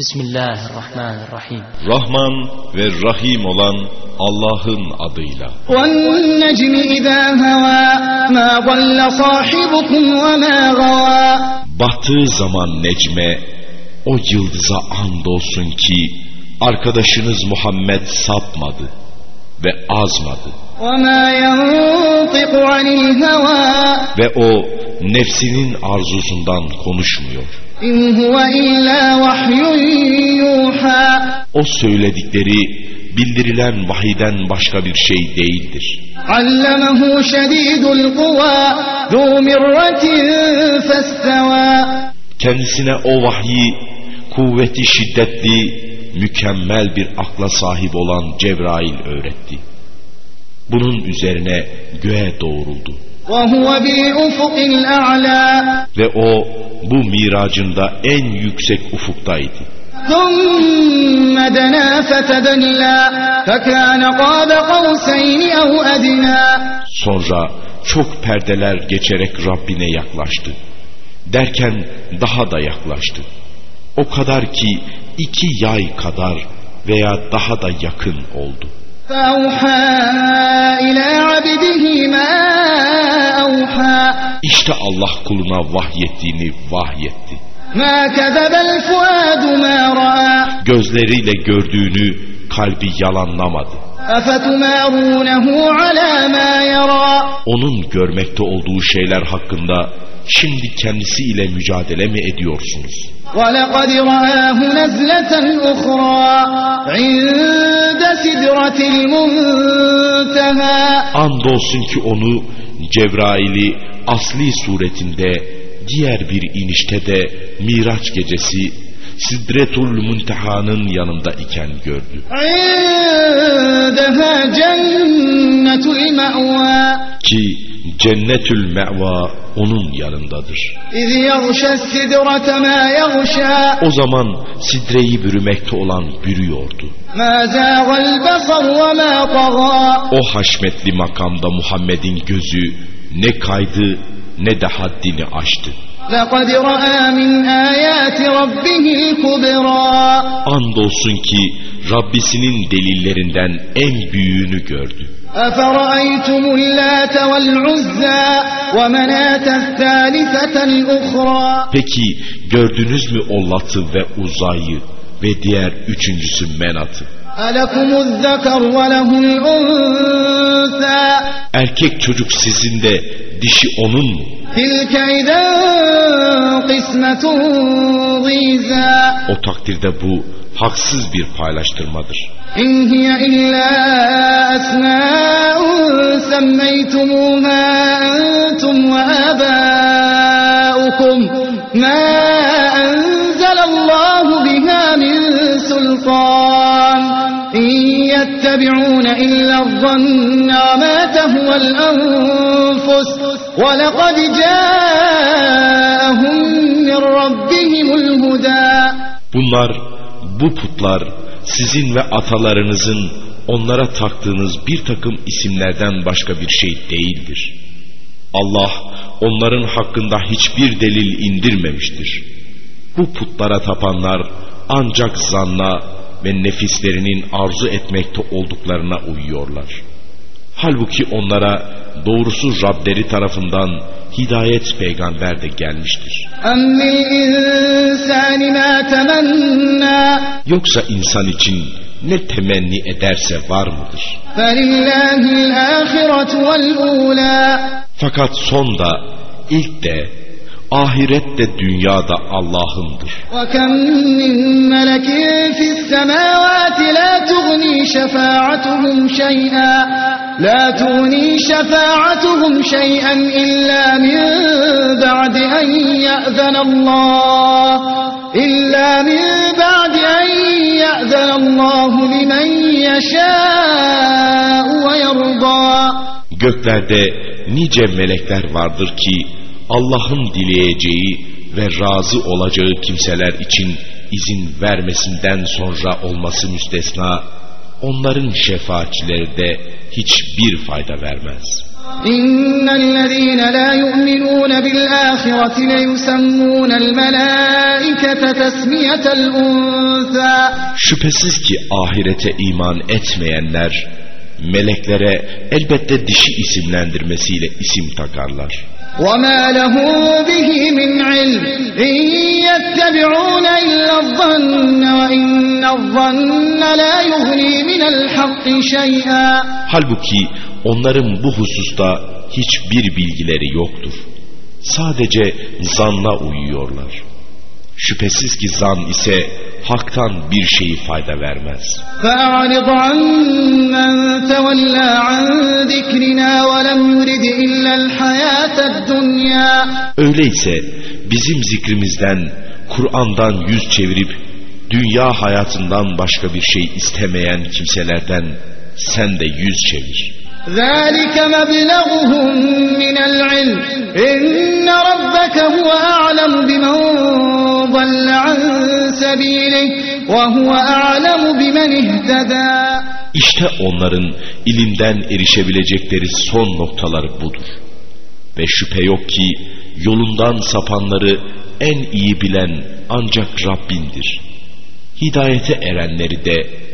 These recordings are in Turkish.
Bismillahirrahmanirrahim. Rahman ve Rahim olan Allah'ın adıyla. Battığı zaman Necme, o yıldıza andolsun ki arkadaşınız Muhammed sapmadı ve azmadı. ve o nefsinin arzusundan konuşmuyor. O söyledikleri bildirilen vahiden başka bir şey değildir. Allamehu şedidul kuva zu mirratin festeva. Kendisine o vahyi kuvveti şiddetli, mükemmel bir akla sahip olan Cebrail öğretti. Bunun üzerine göğe doğruldu. Ve o bu miracında en yüksek ufuktaydı. Sonra çok perdeler geçerek Rabbine yaklaştı. Derken daha da yaklaştı. O kadar ki iki yay kadar veya daha da yakın oldu. İşte Allah kuluna vahyettiğini vahyetti. Gözleriyle gördüğünü kalbi yalanlamadı. Onun görmekte olduğu şeyler hakkında şimdi kendisiyle mücadele mi ediyorsunuz? ولقد رآه نزلة أخرى عند سدرة المنتهى Andolsun ki onu Cebrail'i asli suretinde diğer bir inişte de Miraç gecesi Sidretul Munteha'nın yanında iken gördü. عندها جنة المأوى Ki Cennetül me'va onun yanındadır. O zaman sidreyi bürümekte olan bürüyordu. O haşmetli makamda Muhammed'in gözü ne kaydı ne de haddini aştı. Andolsun ki Rabbisinin delillerinden en büyüğünü gördü. أفرأيتم اللات والعزى ومناة الثالثة الأخرى Peki gördünüz mü o Lat'ı ve Uzay'ı ve diğer üçüncüsü Menat'ı? Erkek çocuk sizin de dişi onun mu? O takdirde bu haksız bir paylaştırmadır. İn hiye illa esna'un semmeytumuha entum ve abâukum ma enzelallahu biha min sultan يتبعون إلا الظن وما تهوى الأنفس ولقد جاءهم من ربهم الهدى Bunlar, bu putlar sizin ve atalarınızın onlara taktığınız bir takım isimlerden başka bir şey değildir. Allah onların hakkında hiçbir delil indirmemiştir. Bu putlara tapanlar ancak zanna ve nefislerinin arzu etmekte olduklarına uyuyorlar. Halbuki onlara doğrusu Rableri tarafından hidayet peygamber de gelmiştir. Yoksa insan için ne temenni ederse var mıdır? Fakat son da ilk de ahiret de dünya da Allah'ındır. وكم من ملك في السماوات لا تغني شفاعتهم شيئا لا تغني شفاعتهم شيئا إلا من بعد أن يأذن الله إلا من بعد أن يأذن الله لمن يشاء ويرضى Göklerde nice melekler vardır ki Allah'ın dileyeceği ve razı olacağı kimseler için izin vermesinden sonra olması müstesna onların şefaatçileri de hiçbir fayda vermez. إن الذين لا يؤمنون بالآخرة ليسمون الملائكة تسمية الأنثى Şüphesiz ki ahirete iman etmeyenler meleklere elbette dişi isimlendirmesiyle isim takarlar. وما له به من علم إن يتبعون إلا الظن وإن الظن لا يغني من الحق شيئا Halbuki onların bu hususta hiçbir bilgileri yoktur. Sadece zanla uyuyorlar. Şüphesiz ki zan ise haktan bir şeyi fayda vermez. فأعرض عن من تولى عن ذكرنا ولم يرد إلا الحياة الدنيا Öyleyse bizim zikrimizden, Kur'an'dan yüz çevirip dünya hayatından başka bir şey istemeyen kimselerden sen de yüz çevir. ذلك مبلغهم من العلم إن ربك هو أعلم بمن ضل عن سبيله وهو أعلم بمن اهتدى İşte onların ilimden erişebilecekleri son noktaları budur. Ve şüphe yok ki yolundan sapanları en iyi bilen ancak Rabbindir. Hidayete erenleri de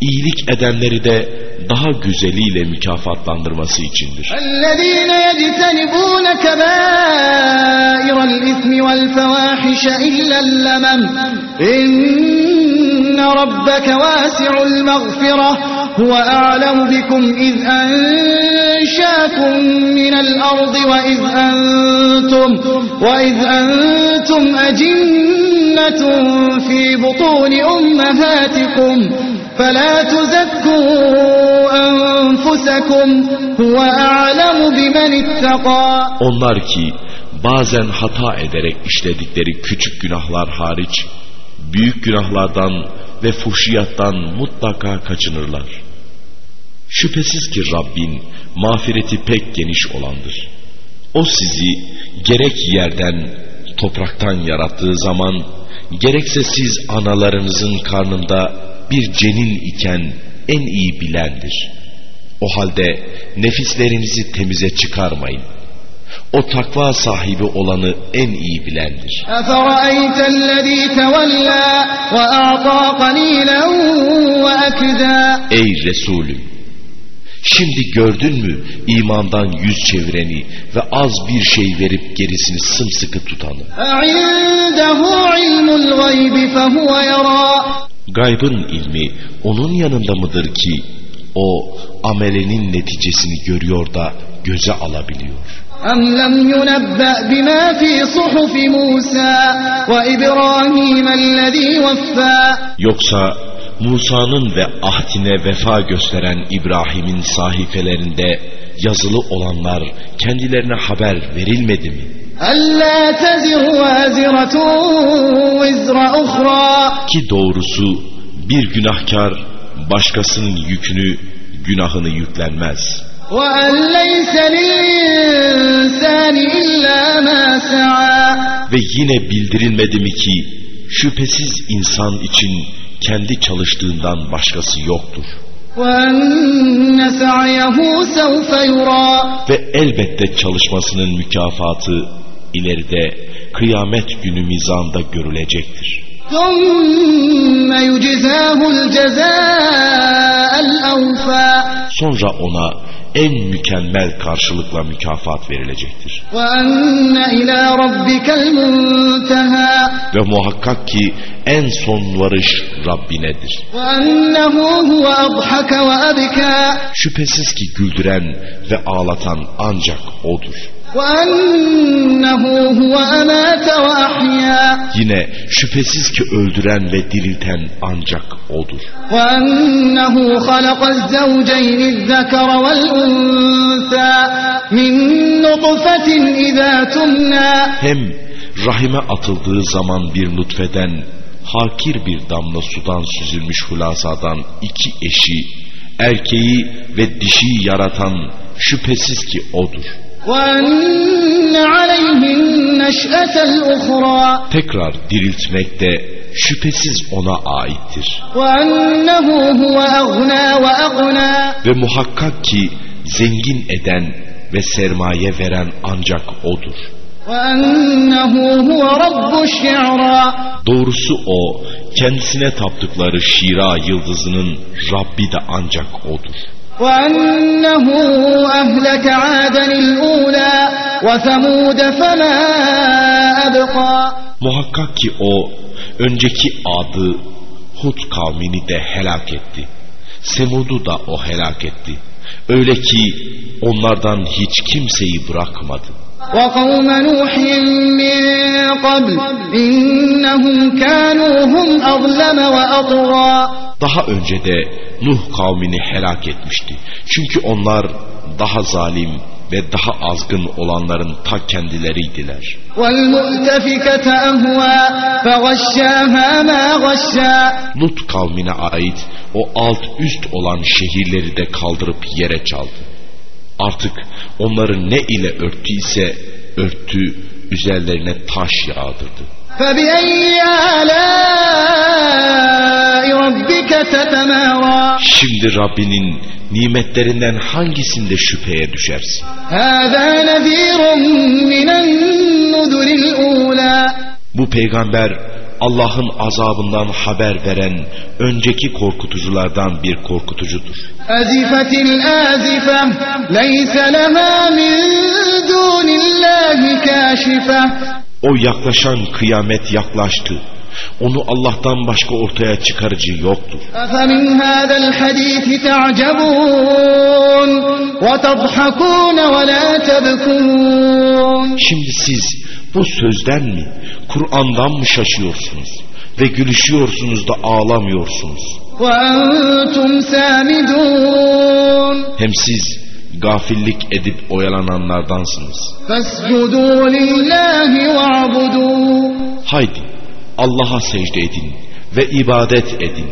iyilik edenleri de daha güzeliyle mükafatlandırması içindir. الذين يجتنبون كبائر الإثم والفواحش إلا اللمم إن ربك واسع المغفرة هو أعلم بكم إذ أنشاكم من الأرض وإذ أنتم وإذ أنتم أجنة في بطون أمهاتكم فلا تزكوا أنفسكم هو أعلم بمن اتقى Onlar ki bazen hata ederek işledikleri küçük günahlar hariç büyük günahlardan ve fuhşiyattan mutlaka kaçınırlar. Şüphesiz ki Rabbin mağfireti pek geniş olandır. O sizi gerek yerden, topraktan yarattığı zaman, gerekse siz analarınızın karnında bir celil iken en iyi bilendir. O halde nefislerinizi temize çıkarmayın. O takva sahibi olanı en iyi bilendir. Ey Resulüm! Şimdi gördün mü imandan yüz çevireni ve az bir şey verip gerisini sımsıkı tutanı? أعنده علم الغيب فهو يرى Gaybın ilmi onun yanında mıdır ki o amelinin neticesini görüyor da göze alabiliyor? أم لم ينبأ بما في صحف موسى وإبراهيم الذي وفى Yoksa Musa'nın ve ahdine vefa gösteren İbrahim'in sahifelerinde yazılı olanlar kendilerine haber verilmedi mi? ألا تزر وازرة وزر أخرى Ki doğrusu bir günahkar başkasının yükünü, günahını yüklenmez. وأن ليس للإنسان إلا ما سعى Ve yine bildirilmedi mi ki şüphesiz insan için kendi çalıştığından başkası yoktur. وأن سعيه سوف يرى Ve elbette çalışmasının mükafatı ileride kıyamet günü mizanda görülecektir. Sonra ona en mükemmel karşılıkla mükafat verilecektir. Ve muhakkak ki en son varış Rabbinedir. Şüphesiz ki güldüren ve ağlatan ancak O'dur. وأنه هو أمات وأحيا Yine şüphesiz ki öldüren ve dirilten ancak O'dur. وأنه خلق الزوجين الذكر والأنثى من نطفة إذا تمنى Hem rahime atıldığı zaman bir nutfeden, hakir bir damla sudan süzülmüş hulasadan iki eşi, erkeği ve dişiyi yaratan şüphesiz ki O'dur. Tekrar diriltmek de şüphesiz ona aittir. Ve muhakkak ki zengin eden ve sermaye veren ancak O'dur. Doğrusu o, kendisine taptıkları Şira yıldızının Rabbi de ancak O'dur. وأنه أهلك عادا الأولى وثمود فما أبقى Muhakkak ki o önceki adı Hud kavmini de helak etti. Semud'u da o helak etti. Öyle ki onlardan hiç kimseyi bırakmadı. وَقَوْمَ نُوحٍ مِّن قَبْلِ إِنَّهُمْ كَانُوا هُمْ أَظْلَمَ daha önce de Nuh kavmini helak etmişti. Çünkü onlar daha zalim ve daha azgın olanların ta kendileriydiler. Lut kavmine ait o alt üst olan şehirleri de kaldırıp yere çaldı. Artık onları ne ile örttüyse örttü, üzerlerine taş yağdırdı. Şimdi Rabbinin nimetlerinden hangisinde şüpheye düşersin? Bu peygamber Allah'ın azabından haber veren önceki korkutuculardan bir korkutucudur. أزفت الآزفة ليس لها من دون الله كاشفة O yaklaşan kıyamet yaklaştı. Onu Allah'tan başka ortaya çıkarıcı yoktur. أفمن هذا الحديث تعجبون وتضحكون ولا تبكون Şimdi siz bu sözden mi, Kur'an'dan mı şaşıyorsunuz ve gülüşüyorsunuz da ağlamıyorsunuz? وأنتم سامدون Hem siz gafillik edip oyalananlardansınız. Haydi Allah'a secde edin ve ibadet edin.